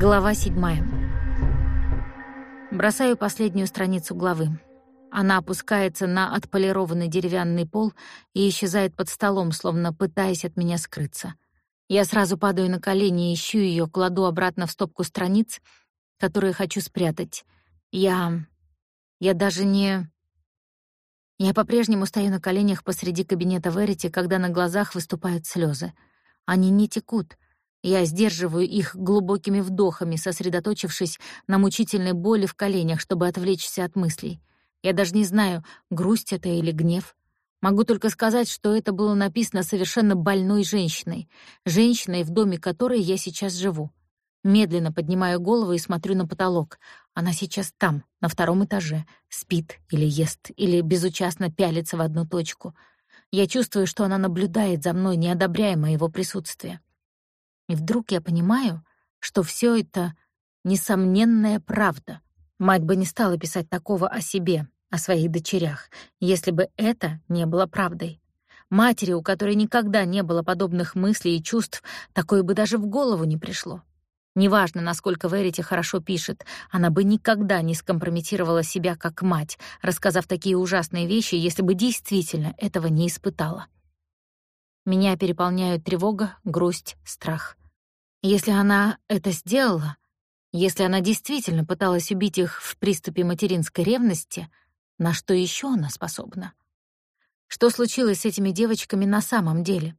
Глава седьмая. Бросаю последнюю страницу главы. Она опускается на отполированный деревянный пол и исчезает под столом, словно пытаясь от меня скрыться. Я сразу падаю на колени, ищу ее, кладу обратно в стопку страниц, которые хочу спрятать. Я... я даже не... Я по-прежнему стою на коленях посреди кабинета Верити, когда на глазах выступают слезы. Они не текут — я сдерживаю их глубокими вдохами, сосредоточившись на мучительной боли в коленях, чтобы отвлечься от мыслей. Я даже не знаю, грусть это или гнев. Могу только сказать, что это было написано совершенно больной женщиной, женщиной, в доме которой я сейчас живу. Медленно поднимаю голову и смотрю на потолок. Она сейчас там, на втором этаже, спит или ест, или безучастно пялится в одну точку. Я чувствую, что она наблюдает за мной, не одобряя моего присутствия. И вдруг я понимаю, что все это несомненная правда. Мать бы не стала писать такого о себе, о своих дочерях, если бы это не было правдой. Матери, у которой никогда не было подобных мыслей и чувств, такое бы даже в голову не пришло. Неважно, насколько Верити хорошо пишет, она бы никогда не скомпрометировала себя как мать, рассказав такие ужасные вещи, если бы действительно этого не испытала. Меня переполняют тревога, грусть, страх. Если она это сделала, если она действительно пыталась убить их в приступе материнской ревности, на что еще она способна? Что случилось с этими девочками на самом деле?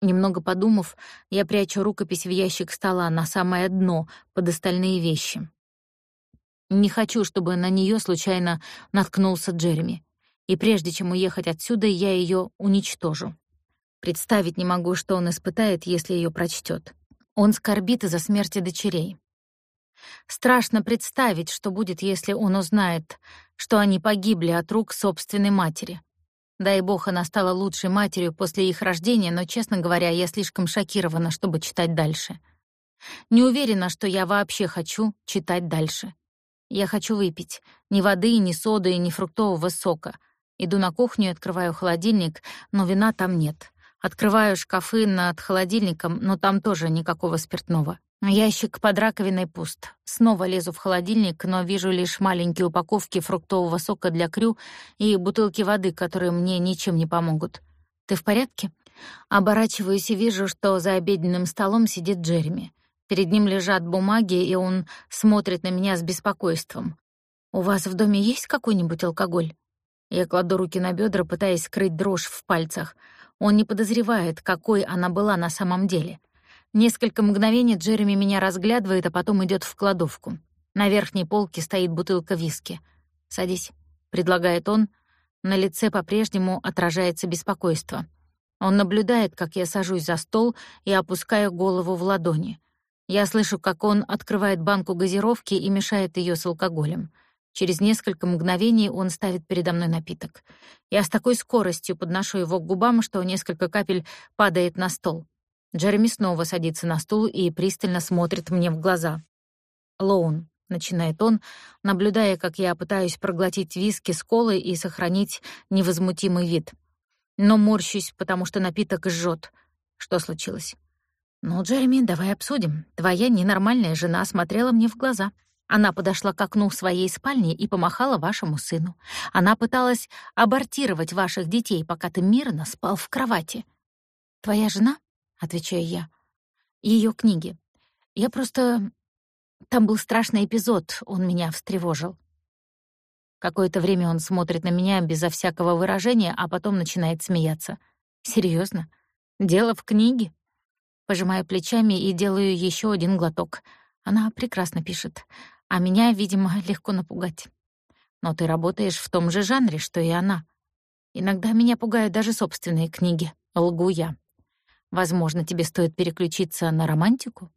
Немного подумав, я прячу рукопись в ящик стола на самое дно под остальные вещи. Не хочу, чтобы на нее случайно наткнулся Джереми. И прежде чем уехать отсюда, я ее уничтожу. Представить не могу, что он испытает, если ее прочтет. Он скорбит из-за смерти дочерей. Страшно представить, что будет, если он узнает, что они погибли от рук собственной матери. Дай бог, она стала лучшей матерью после их рождения, но, честно говоря, я слишком шокирована, чтобы читать дальше. Не уверена, что я вообще хочу читать дальше. Я хочу выпить. Ни воды, ни соды, ни фруктового сока. Иду на кухню и открываю холодильник, но вина там нет. Открываю шкафы над холодильником, но там тоже никакого спиртного. Ящик под раковиной пуст. Снова лезу в холодильник, но вижу лишь маленькие упаковки фруктового сока для крю и бутылки воды, которые мне ничем не помогут. «Ты в порядке?» Оборачиваюсь и вижу, что за обеденным столом сидит Джереми. Перед ним лежат бумаги, и он смотрит на меня с беспокойством. «У вас в доме есть какой-нибудь алкоголь?» Я кладу руки на бедра, пытаясь скрыть дрожь в пальцах — он не подозревает, какой она была на самом деле. Несколько мгновений Джереми меня разглядывает, а потом идет в кладовку. На верхней полке стоит бутылка виски. «Садись», — предлагает он. На лице по-прежнему отражается беспокойство. Он наблюдает, как я сажусь за стол и опускаю голову в ладони. Я слышу, как он открывает банку газировки и мешает ее с алкоголем. Через несколько мгновений он ставит передо мной напиток. Я с такой скоростью подношу его к губам, что несколько капель падает на стол. Джереми снова садится на стул и пристально смотрит мне в глаза. «Лоун», — начинает он, наблюдая, как я пытаюсь проглотить виски с колой и сохранить невозмутимый вид. Но морщусь, потому что напиток жжет. Что случилось? «Ну, Джереми, давай обсудим. Твоя ненормальная жена смотрела мне в глаза». Она подошла к окну своей спальни и помахала вашему сыну. Она пыталась абортировать ваших детей, пока ты мирно спал в кровати. «Твоя жена?» — отвечаю я. Ее книги. Я просто... Там был страшный эпизод, он меня встревожил. Какое-то время он смотрит на меня безо всякого выражения, а потом начинает смеяться. Серьезно? Дело в книге? Пожимаю плечами и делаю еще один глоток. Она прекрасно пишет а меня, видимо, легко напугать. Но ты работаешь в том же жанре, что и она. Иногда меня пугают даже собственные книги. Лгу я. Возможно, тебе стоит переключиться на романтику?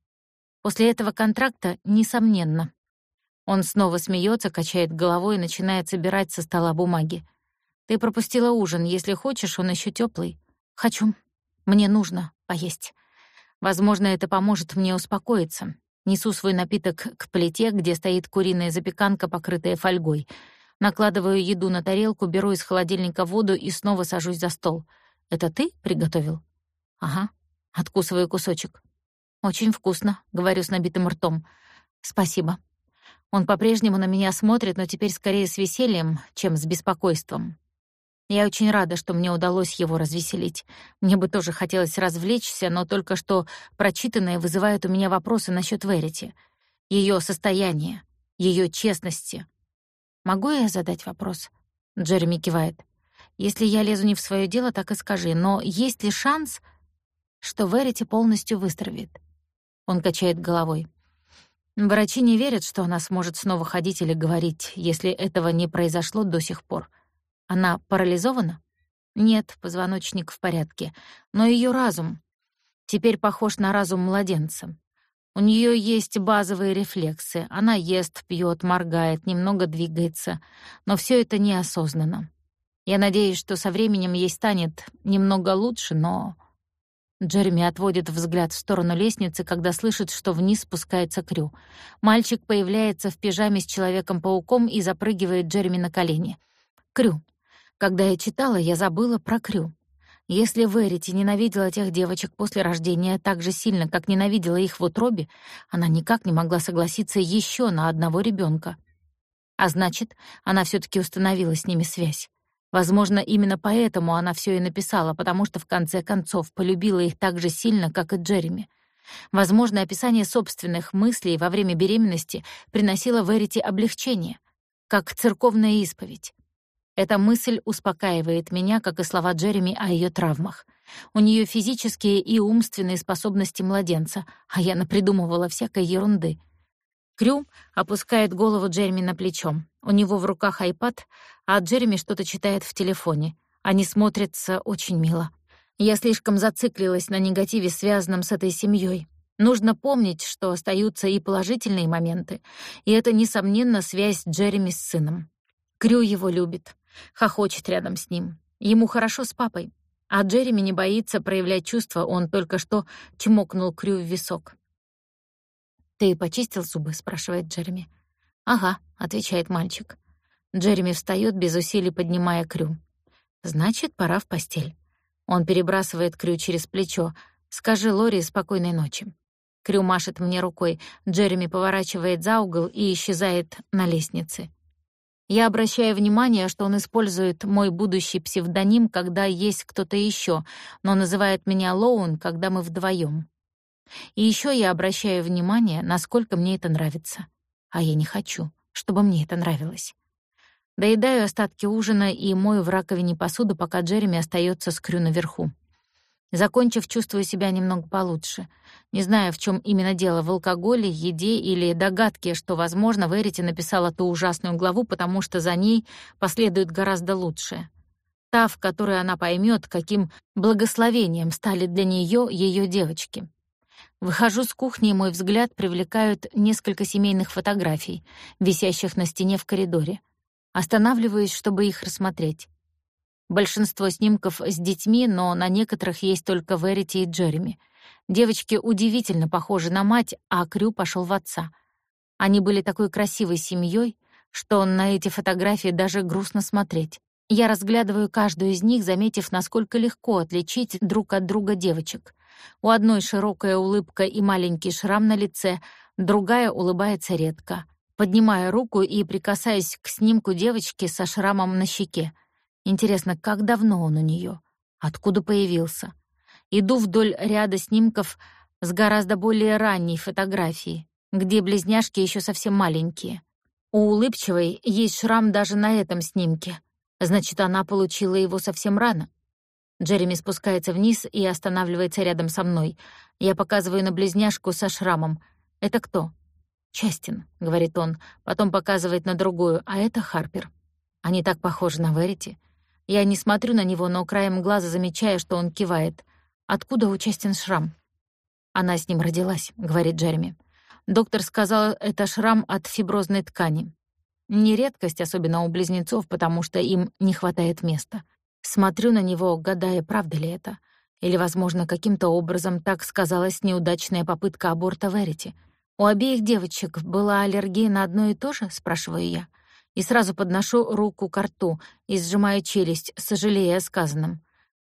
После этого контракта, несомненно. Он снова смеется, качает головой и начинает собирать со стола бумаги. Ты пропустила ужин. Если хочешь, он еще теплый. Хочу. Мне нужно поесть. Возможно, это поможет мне успокоиться. Несу свой напиток к плите, где стоит куриная запеканка, покрытая фольгой. Накладываю еду на тарелку, беру из холодильника воду и снова сажусь за стол. «Это ты приготовил?» «Ага». Откусываю кусочек. «Очень вкусно», — говорю с набитым ртом. «Спасибо». Он по-прежнему на меня смотрит, но теперь скорее с весельем, чем с беспокойством. Я очень рада, что мне удалось его развеселить. Мне бы тоже хотелось развлечься, но только что прочитанное вызывает у меня вопросы насчет Верити, ее состояния, ее честности. «Могу я задать вопрос?» Джереми кивает. «Если я лезу не в свое дело, так и скажи, но есть ли шанс, что Верити полностью выздоровеет?» Он качает головой. Врачи не верят, что она сможет снова ходить или говорить, если этого не произошло до сих пор. Она парализована? Нет, позвоночник в порядке, но ее разум теперь похож на разум младенца. У нее есть базовые рефлексы. Она ест, пьет, моргает, немного двигается, но все это неосознанно. Я надеюсь, что со временем ей станет немного лучше, но Джереми отводит взгляд в сторону лестницы, когда слышит, что вниз спускается Крю. Мальчик появляется в пижаме с Человеком-пауком и запрыгивает Джереми на колени. Крю. Когда я читала, я забыла про Крю. Если Верити ненавидела тех девочек после рождения так же сильно, как ненавидела их в утробе, она никак не могла согласиться еще на одного ребенка. А значит, она все таки установила с ними связь. Возможно, именно поэтому она все и написала, потому что в конце концов полюбила их так же сильно, как и Джереми. Возможно, описание собственных мыслей во время беременности приносило Верити облегчение, как церковная исповедь. Эта мысль успокаивает меня, как и слова Джереми о ее травмах. У нее физические и умственные способности младенца, а я напридумывала всякой ерунды — Крю опускает голову Джереми на плечо. У него в руках айпад, а Джереми что-то читает в телефоне. Они смотрятся очень мило. Я слишком зациклилась на негативе, связанном с этой семьей. Нужно помнить, что остаются и положительные моменты, и это, несомненно, связь Джереми с сыном. Крю его любит, хохочет рядом с ним. Ему хорошо с папой. А Джереми не боится проявлять чувства, он только что чмокнул Крю в висок. «Ты почистил зубы?» — спрашивает Джереми. «Ага», — отвечает мальчик. Джереми встаёт без усилий, поднимая Крю. «Значит, пора в постель». Он перебрасывает Крю через плечо. «Скажи Лори спокойной ночи». Крю машет мне рукой. Джереми поворачивает за угол и исчезает на лестнице. Я обращаю внимание, что он использует мой будущий псевдоним, когда есть кто-то ещё, но называет меня Лоун, когда мы вдвоём. И еще я обращаю внимание, насколько мне это нравится. А я не хочу, чтобы мне это нравилось. Доедаю остатки ужина и мою в раковине посуду, пока Джереми остается с Крю наверху. Закончив, чувствую себя немного получше. Не знаю, в чем именно дело, в алкоголе, еде или догадке, что, возможно, Верити написала ту ужасную главу, потому что за ней последует гораздо лучшее. Та, в которой она поймет, каким благословением стали для нее ее девочки. Выхожу с кухни, и мой взгляд привлекают несколько семейных фотографий, висящих на стене в коридоре. Останавливаюсь, чтобы их рассмотреть. Большинство снимков с детьми, но на некоторых есть только Верити и Джереми. Девочки удивительно похожи на мать, а Крю пошел в отца. Они были такой красивой семьей, что на эти фотографии даже грустно смотреть. Я разглядываю каждую из них, заметив, насколько легко отличить друг от друга девочек. У одной широкая улыбка и маленький шрам на лице, другая улыбается редко, поднимая руку и прикасаясь к снимку девочки со шрамом на щеке. Интересно, как давно он у нее? Откуда появился? Иду вдоль ряда снимков с гораздо более ранней фотографией, где близняшки еще совсем маленькие. У улыбчивой есть шрам даже на этом снимке. Значит, она получила его совсем рано. Джереми спускается вниз и останавливается рядом со мной. Я показываю на близняшку со шрамом. «Это кто?» «Частин», — говорит он, потом показывает на другую, а это Харпер. Они так похожи на Верити. Я не смотрю на него, но краем глаза замечаю, что он кивает. «Откуда у Частин шрам?» «Она с ним родилась», — говорит Джереми. Доктор сказал, это шрам от фиброзной ткани. Не редкость, особенно у близнецов, потому что им не хватает места. Смотрю на него, гадая, правда ли это. Или, возможно, каким-то образом так сказалась неудачная попытка аборта Верити. «У обеих девочек была аллергия на одно и то же?» — спрашиваю я. И сразу подношу руку к рту и сжимаю челюсть, сожалея о сказанном.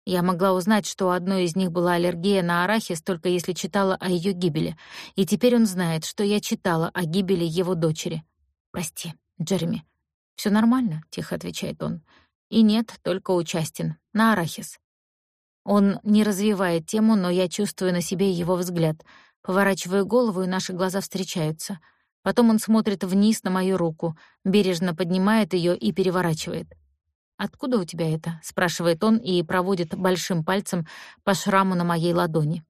Я могла узнать, что у одной из них была аллергия на арахис, только если читала о ее гибели. И теперь он знает, что я читала о гибели его дочери. «Прости, Джереми». Все нормально», — тихо отвечает он. «И нет, только участен. На арахис». Он не развивает тему, но я чувствую на себе его взгляд. Поворачиваю голову, и наши глаза встречаются. Потом он смотрит вниз на мою руку, бережно поднимает ее и переворачивает. «Откуда у тебя это?» — спрашивает он и проводит большим пальцем по шраму на моей ладони.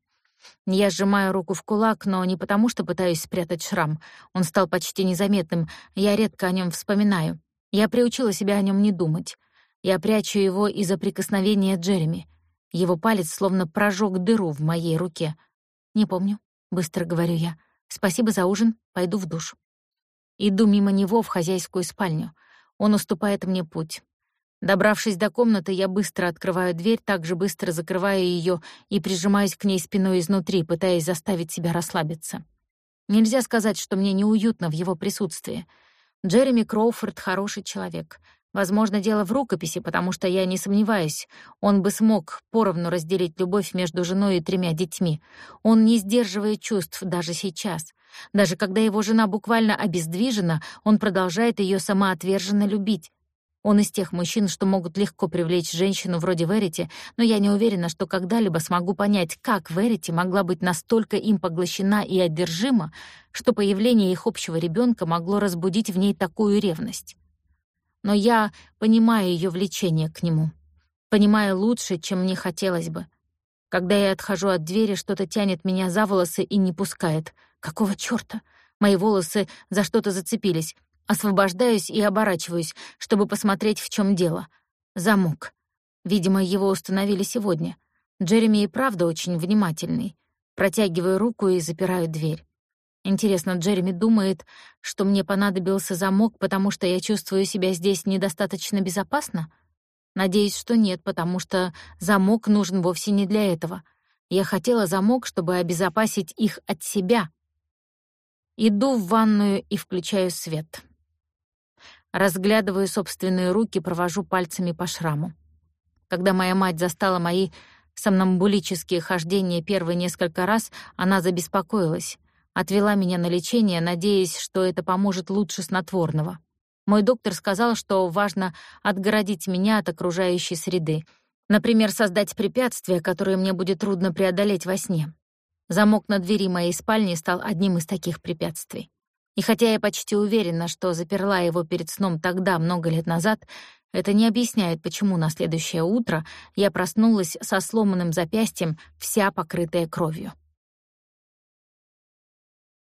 Я сжимаю руку в кулак, но не потому, что пытаюсь спрятать шрам. Он стал почти незаметным, я редко о нем вспоминаю. Я приучила себя о нем не думать. Я прячу его из-за прикосновения Джереми. Его палец словно прожег дыру в моей руке. «Не помню», — быстро говорю я. «Спасибо за ужин, пойду в душ». Иду мимо него в хозяйскую спальню. Он уступает мне путь. Добравшись до комнаты, я быстро открываю дверь, также быстро закрываю ее и прижимаюсь к ней спиной изнутри, пытаясь заставить себя расслабиться. Нельзя сказать, что мне неуютно в его присутствии. Джереми Кроуфорд — хороший человек. Возможно, дело в рукописи, потому что я не сомневаюсь, он бы смог поровну разделить любовь между женой и тремя детьми. Он не сдерживает чувств даже сейчас. Даже когда его жена буквально обездвижена, он продолжает ее самоотверженно любить. Он из тех мужчин, что могут легко привлечь женщину вроде Верити, но я не уверена, что когда-либо смогу понять, как Верити могла быть настолько им поглощена и одержима, что появление их общего ребенка могло разбудить в ней такую ревность. Но я понимаю ее влечение к нему. Понимаю лучше, чем мне хотелось бы. Когда я отхожу от двери, что-то тянет меня за волосы и не пускает. Какого чёрта? Мои волосы за что-то зацепились. Освобождаюсь и оборачиваюсь, чтобы посмотреть, в чем дело. Замок. Видимо, его установили сегодня. Джереми и правда очень внимательный. Протягиваю руку и запираю дверь. Интересно, Джереми думает, что мне понадобился замок, потому что я чувствую себя здесь недостаточно безопасно? Надеюсь, что нет, потому что замок нужен вовсе не для этого. Я хотела замок, чтобы обезопасить их от себя. Иду в ванную и включаю свет. Разглядываю собственные руки, провожу пальцами по шраму. Когда моя мать застала мои сомнамбулические хождения первые несколько раз, она забеспокоилась. Отвела меня на лечение, надеясь, что это поможет лучше снотворного. Мой доктор сказал, что важно отгородить меня от окружающей среды. Например, создать препятствие, которое мне будет трудно преодолеть во сне. Замок на двери моей спальни стал одним из таких препятствий. И хотя я почти уверена, что заперла его перед сном тогда, много лет назад, это не объясняет, почему на следующее утро я проснулась со сломанным запястьем, вся покрытая кровью.